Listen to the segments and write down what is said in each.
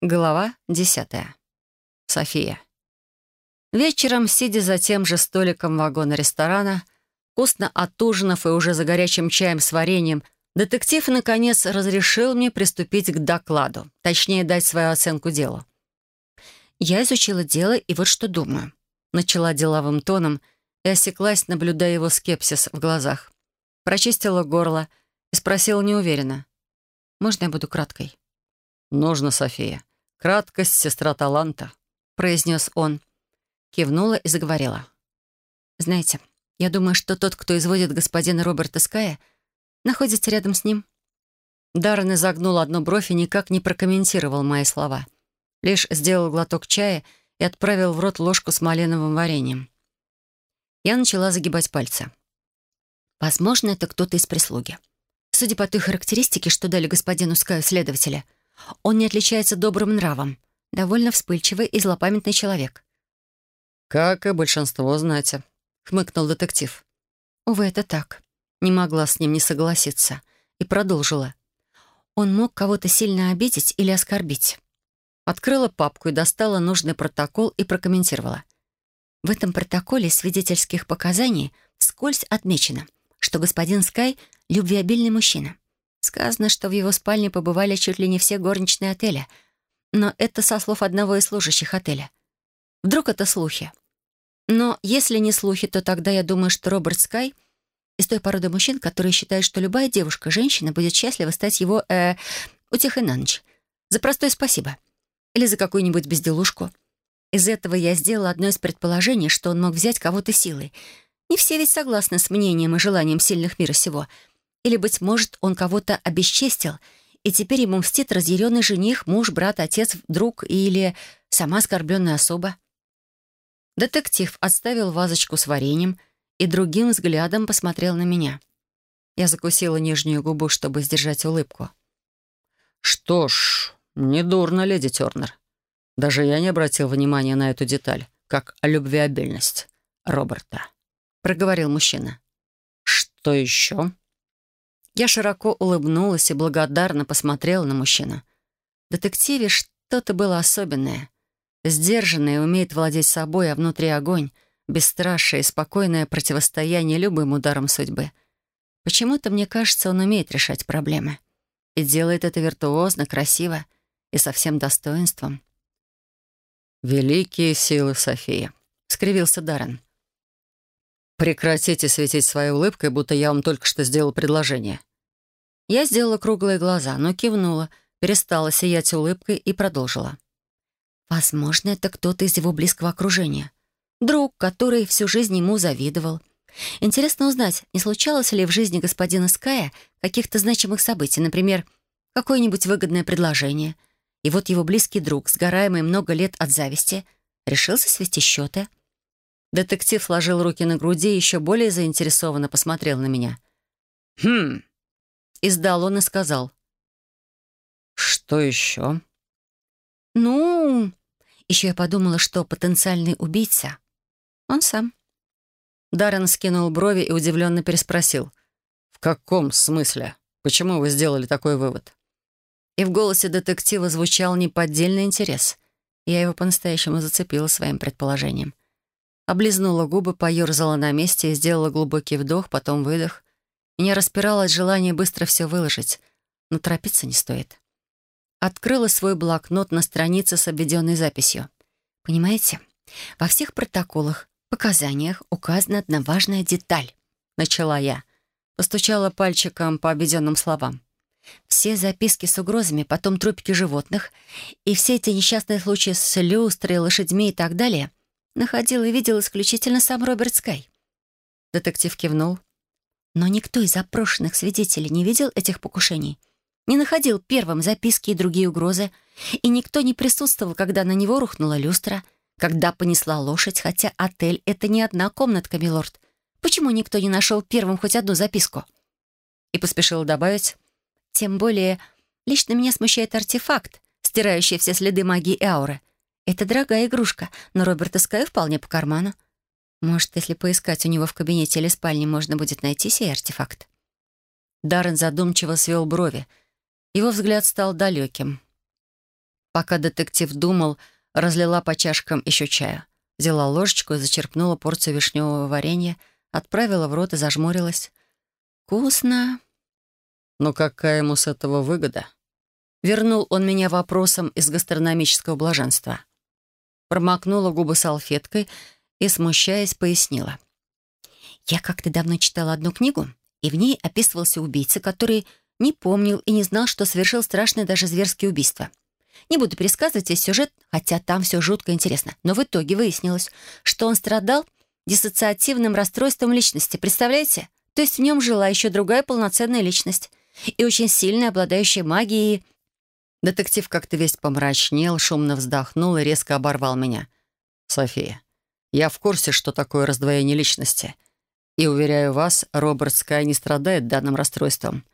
Глава десятая. София. Вечером, сидя за тем же столиком вагона ресторана, вкусно отужинав и уже за горячим чаем с вареньем, детектив, наконец, разрешил мне приступить к докладу, точнее, дать свою оценку делу. Я изучила дело и вот что думаю. Начала деловым тоном и осеклась, наблюдая его скепсис в глазах. Прочистила горло и спросила неуверенно. «Можно я буду краткой?» «Нужно, София. «Краткость — сестра таланта», — произнес он. Кивнула и заговорила. «Знаете, я думаю, что тот, кто изводит господина Роберта Ская, находится рядом с ним». Даррен изогнул одну бровь и никак не прокомментировал мои слова. Лишь сделал глоток чая и отправил в рот ложку с малиновым вареньем. Я начала загибать пальцы. «Возможно, это кто-то из прислуги. Судя по той характеристике, что дали господину Скаю следователя — он не отличается добрым нравом. Довольно вспыльчивый и злопамятный человек. «Как и большинство, знаете», — хмыкнул детектив. Увы, это так. Не могла с ним не согласиться. И продолжила. Он мог кого-то сильно обидеть или оскорбить. Открыла папку и достала нужный протокол и прокомментировала. В этом протоколе свидетельских показаний вскользь отмечено, что господин Скай — любвеобильный мужчина. Сказано, что в его спальне побывали чуть ли не все горничные отеля. Но это со слов одного из служащих отеля. Вдруг это слухи? Но если не слухи, то тогда я думаю, что Роберт Скай из той породы мужчин, которые считают, что любая девушка, женщина будет счастлива стать его, э, утехой на ночь. За простое спасибо. Или за какую-нибудь безделушку. Из этого я сделала одно из предположений, что он мог взять кого-то силой. Не все ведь согласны с мнением и желанием сильных мира сего — или, быть может, он кого-то обесчестил, и теперь ему мстит разъяренный жених, муж, брат, отец, друг или сама оскорбленная особа. Детектив отставил вазочку с вареньем и другим взглядом посмотрел на меня. Я закусила нижнюю губу, чтобы сдержать улыбку. «Что ж, недурно, леди Тернер. Даже я не обратил внимания на эту деталь, как любвеобильность Роберта», — проговорил мужчина. «Что еще?» Я широко улыбнулась и благодарно посмотрела на мужчину. В детективе что-то было особенное. Сдержанное, умеет владеть собой, а внутри огонь, бесстрашие и спокойное противостояние любым ударам судьбы. Почему-то, мне кажется, он умеет решать проблемы. И делает это виртуозно, красиво и со всем достоинством. «Великие силы Софии», — скривился Даррен. «Прекратите светить своей улыбкой, будто я вам только что сделал предложение. Я сделала круглые глаза, но кивнула, перестала сиять улыбкой и продолжила. Возможно, это кто-то из его близкого окружения. Друг, который всю жизнь ему завидовал. Интересно узнать, не случалось ли в жизни господина Ская каких-то значимых событий, например, какое-нибудь выгодное предложение. И вот его близкий друг, сгораемый много лет от зависти, решился свести счеты. Детектив сложил руки на груди и еще более заинтересованно посмотрел на меня. «Хм, Издал он и сказал. «Что еще?» «Ну...» Еще я подумала, что потенциальный убийца — он сам. Даррен скинул брови и удивленно переспросил. «В каком смысле? Почему вы сделали такой вывод?» И в голосе детектива звучал неподдельный интерес. Я его по-настоящему зацепила своим предположением. Облизнула губы, поерзала на месте и сделала глубокий вдох, потом выдох. Меня распирало от желания быстро все выложить, но торопиться не стоит. Открыла свой блокнот на странице с обведенной записью. Понимаете, во всех протоколах, показаниях указана одна важная деталь. Начала я. Постучала пальчиком по обведенным словам. Все записки с угрозами, потом трупики животных и все эти несчастные случаи с люстрой, лошадьми и так далее находил и видел исключительно сам Роберт Скай. Детектив кивнул. Но никто из опрошенных свидетелей не видел этих покушений, не находил первым записки и другие угрозы, и никто не присутствовал, когда на него рухнула люстра, когда понесла лошадь, хотя отель — это не одна комнатка, милорд. Почему никто не нашел первым хоть одну записку? И поспешил добавить, тем более лично меня смущает артефакт, стирающий все следы магии и ауры. Это дорогая игрушка, но Роберта Скай вполне по карману. Может, если поискать у него в кабинете или спальне, можно будет найти сей артефакт? Даррен задумчиво свел брови. Его взгляд стал далеким. Пока детектив думал, разлила по чашкам еще чаю. Взяла ложечку и зачерпнула порцию вишневого варенья, отправила в рот и зажмурилась. «Вкусно!» «Но какая ему с этого выгода?» Вернул он меня вопросом из гастрономического блаженства. Промокнула губы салфеткой и, смущаясь, пояснила. «Я как-то давно читала одну книгу, и в ней описывался убийца, который не помнил и не знал, что совершил страшное даже зверские убийства. Не буду пересказывать весь сюжет, хотя там все жутко интересно. Но в итоге выяснилось, что он страдал диссоциативным расстройством личности. Представляете? То есть в нем жила еще другая полноценная личность. И очень сильная, обладающая магией Детектив как-то весь помрачнел, шумно вздохнул и резко оборвал меня. «София, я в курсе, что такое раздвоение личности. И, уверяю вас, Роберт Скай не страдает данным расстройством.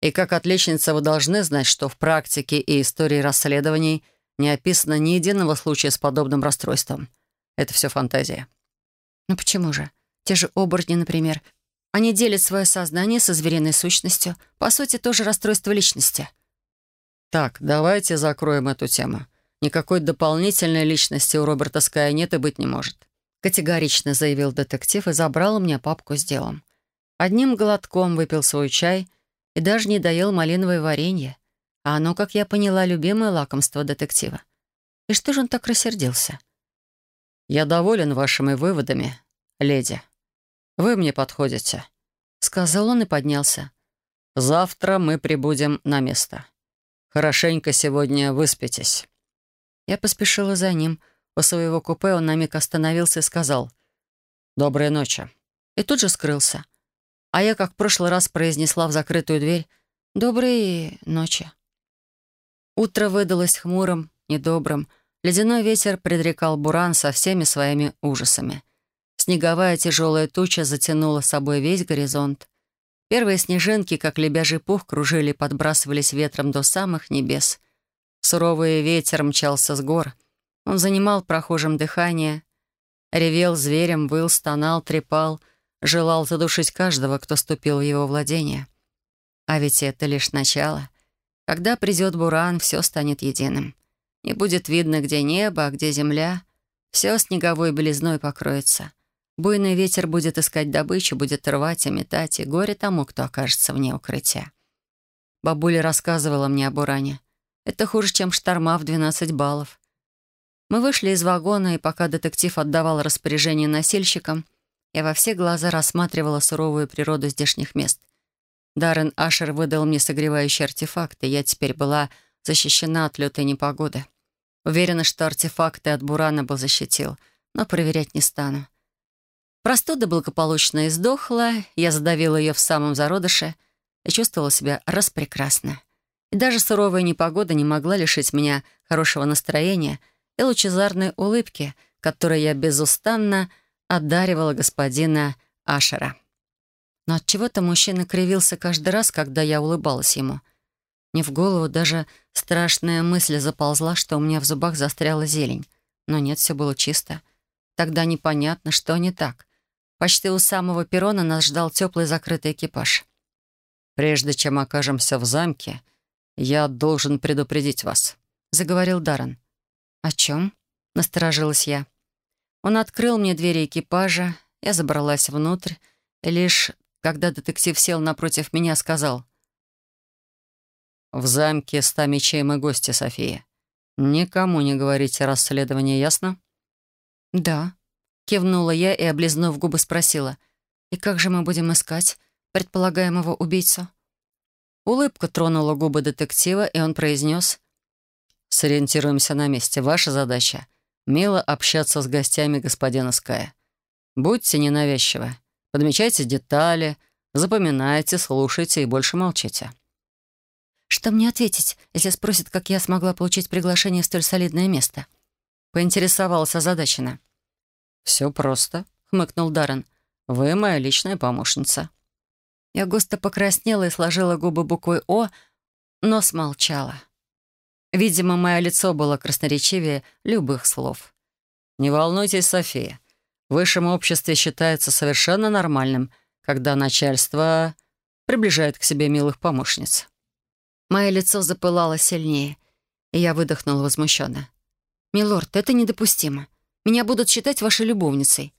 И как отличница вы должны знать, что в практике и истории расследований не описано ни единого случая с подобным расстройством. Это все фантазия». «Ну почему же? Те же оборотни, например. Они делят свое сознание со звериной сущностью. По сути, тоже расстройство личности». Так, давайте закроем эту тему. Никакой дополнительной личности у Роберта Ская нет и быть не может. Категорично заявил детектив и забрал у меня папку с делом. Одним глотком выпил свой чай и даже не доел малиновое варенье. А оно, как я поняла, любимое лакомство детектива. И что же он так рассердился? «Я доволен вашими выводами, леди. Вы мне подходите», — сказал он и поднялся. «Завтра мы прибудем на место». Хорошенько сегодня выспитесь». Я поспешила за ним. У своего купе он на миг остановился и сказал «Доброй ночи». И тут же скрылся. А я, как в прошлый раз, произнесла в закрытую дверь «Доброй ночи». Утро выдалось хмурым, недобрым. Ледяной ветер предрекал буран со всеми своими ужасами. Снеговая тяжелая туча затянула с собой весь горизонт. Первые снежинки, как лебяжий пух, кружили и подбрасывались ветром до самых небес. Суровый ветер мчался с гор. Он занимал прохожим дыхание, ревел зверем, выл, стонал, трепал, желал задушить каждого, кто ступил в его владение. А ведь это лишь начало. Когда придет буран, все станет единым. Не будет видно, где небо, а где земля. Все снеговой белизной покроется — Буйный ветер будет искать добычу, будет рвать и метать, и горе тому, кто окажется вне укрытия. Бабуля рассказывала мне об уране. Это хуже, чем шторма в 12 баллов. Мы вышли из вагона, и пока детектив отдавал распоряжение носильщикам, я во все глаза рассматривала суровую природу здешних мест. Даррен Ашер выдал мне согревающий артефакт, и я теперь была защищена от лютой непогоды. Уверена, что артефакты от Бурана был защитил, но проверять не стану. Простуда благополучно издохла, я задавила ее в самом зародыше и чувствовала себя распрекрасно. Даже суровая непогода не могла лишить меня хорошего настроения и лучезарной улыбки, которой я безустанно одаривала господина Ашера. Но от чего то мужчина кривился каждый раз, когда я улыбалась ему. Мне в голову даже страшная мысль заползла, что у меня в зубах застряла зелень. Но нет, все было чисто. Тогда непонятно, что не так — Почти у самого перрона нас ждал теплый закрытый экипаж. «Прежде чем окажемся в замке, я должен предупредить вас», — заговорил Даррен. «О чем?» — насторожилась я. Он открыл мне двери экипажа, я забралась внутрь, и лишь когда детектив сел напротив меня, сказал. «В замке ста мечей мы гости, София. Никому не говорите расследование, ясно?» «Да», Кивнула я и, облизнув губы, спросила. «И как же мы будем искать предполагаемого убийцу?» Улыбка тронула губы детектива, и он произнес. «Сориентируемся на месте. Ваша задача — мило общаться с гостями господина Ская. Будьте ненавязчивы. Подмечайте детали, запоминайте, слушайте и больше молчите». «Что мне ответить, если спросят, как я смогла получить приглашение в столь солидное место?» Поинтересовалась озадачена. «Все просто», — хмыкнул Даррен. «Вы моя личная помощница». Я густо покраснела и сложила губы буквой «О», но смолчала. Видимо, мое лицо было красноречивее любых слов. «Не волнуйтесь, София. В высшем обществе считается совершенно нормальным, когда начальство приближает к себе милых помощниц». Мое лицо запылало сильнее. и я выдохнула возмущенно. «Милорд, это недопустимо. Меня будут считать вашей любовницей».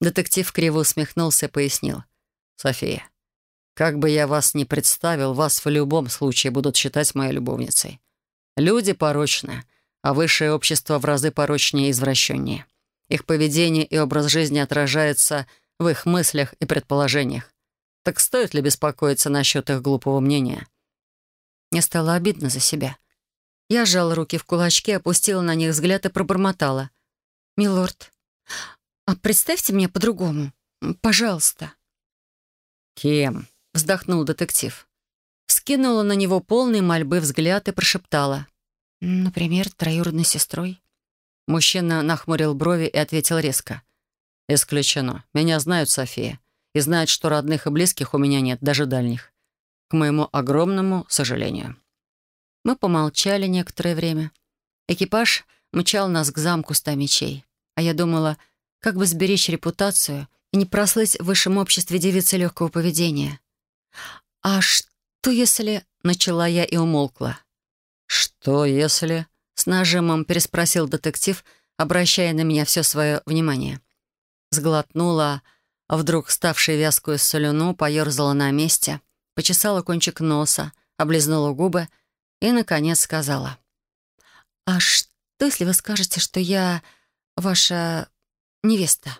Детектив криво усмехнулся и пояснил. «София, как бы я вас ни представил, вас в любом случае будут считать моей любовницей. Люди порочны, а высшее общество в разы порочнее и извращеннее. Их поведение и образ жизни отражается в их мыслях и предположениях. Так стоит ли беспокоиться насчет их глупого мнения?» Мне стало обидно за себя. Я сжала руки в кулачки, опустила на них взгляд и пробормотала. «Милорд, а представьте мне по-другому. Пожалуйста». «Кем?» — вздохнул детектив. Скинула на него полный мольбы взгляд и прошептала. «Например, троюродной сестрой». Мужчина нахмурил брови и ответил резко. «Исключено. Меня знают, София. И знают, что родных и близких у меня нет, даже дальних. К моему огромному сожалению». Мы помолчали некоторое время. Экипаж мчал нас к замку ста мечей. А я думала, как бы сберечь репутацию и не прослыть в высшем обществе девицы легкого поведения. «А что если...» — начала я и умолкла. «Что если...» — с нажимом переспросил детектив, обращая на меня все свое внимание. Сглотнула, а вдруг ставшей вязкую солюну, поерзала на месте, почесала кончик носа, облизнула губы — и, наконец, сказала. «А что, если вы скажете, что я ваша невеста?»